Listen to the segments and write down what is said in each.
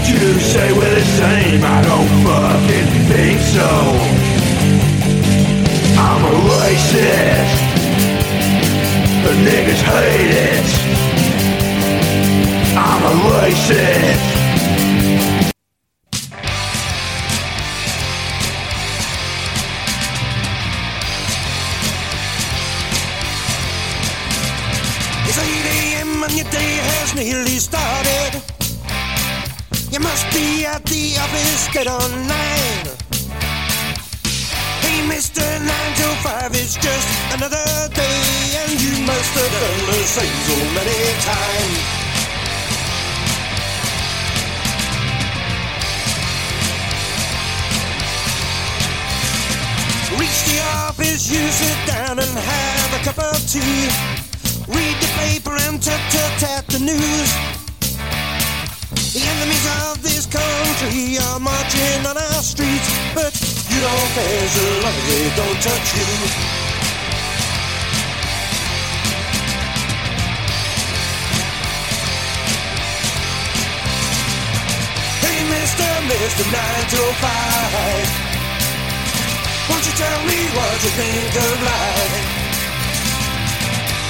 The Jews say we're the same, I don't fucking think so. I'm a racist. The niggas hate it. I'm a racist. It's 8 a.m. and your day has nearly started. You must be at the office on nine. Hey, Mr. 9 till 5, it's just another day, and you must have done the same so many times. Reach the office, you sit down and have a cup of tea. Read the paper and tut tut tat the news. Of this country are marching on our streets, but you don't long as they don't touch you. Hey, Mr. Mr. 9 to 5. Won't you tell me what you think of life?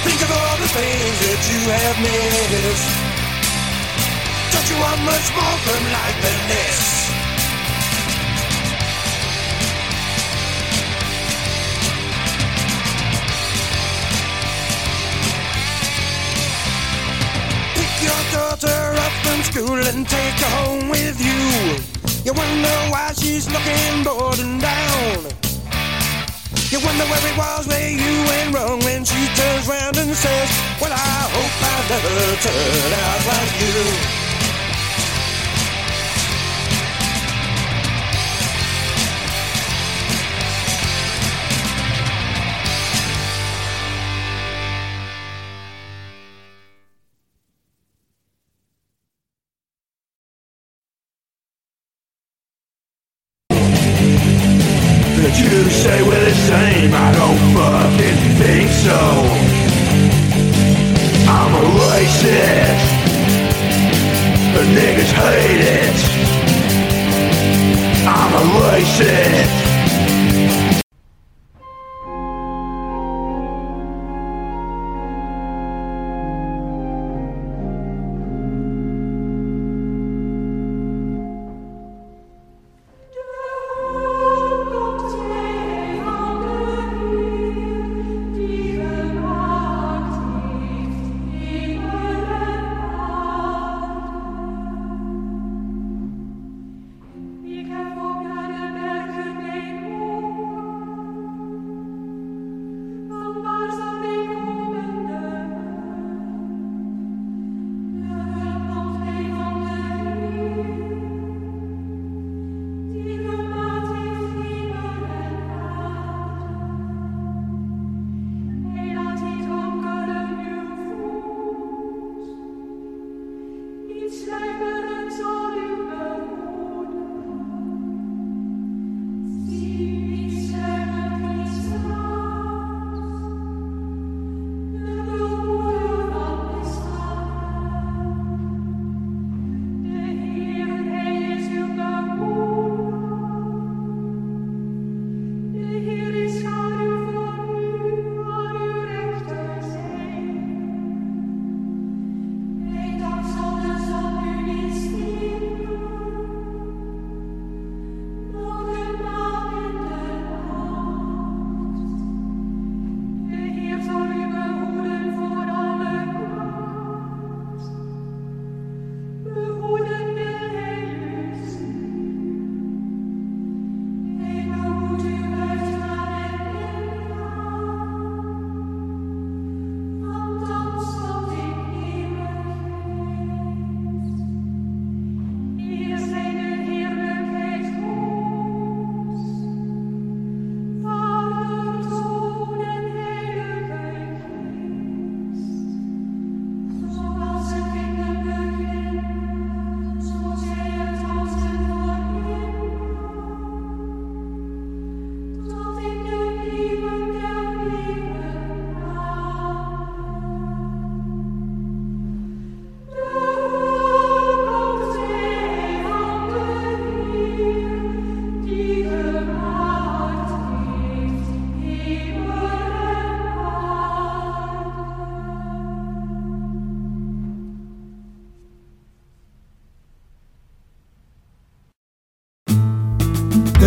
Think of all the things that you have missed. Don't you want much more from life than this? Pick your daughter up from school and take her home with you. You wonder why she's looking bored and down. You wonder where it was where you went wrong when she turns round and says, Well, I hope I never turn out like you. Jews say we're the same, I don't fucking think so. I'm a racist. The niggas hate it. I'm a racist.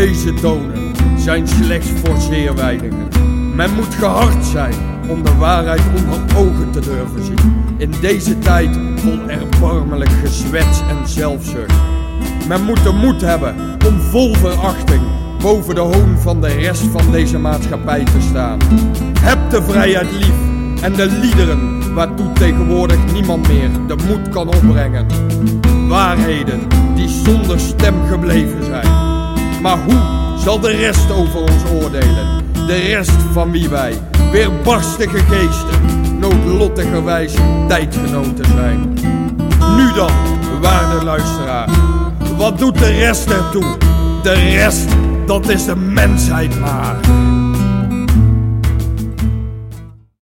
Deze tonen zijn slechts voor zeer weinigen. Men moet gehard zijn om de waarheid onder ogen te durven zien. In deze tijd vol erbarmelijk gezwets en zelfzucht. Men moet de moed hebben om vol verachting boven de hoon van de rest van deze maatschappij te staan. Heb de vrijheid lief en de liederen waartoe tegenwoordig niemand meer de moed kan opbrengen. Waarheden die zonder stem gebleven zijn. Maar hoe zal de rest over ons oordelen? De rest van wie wij, weerbarstige geesten, noodlottigerwijs tijdgenoten zijn. Nu dan, waarde luisteraar, wat doet de rest ertoe? De rest, dat is de mensheid maar.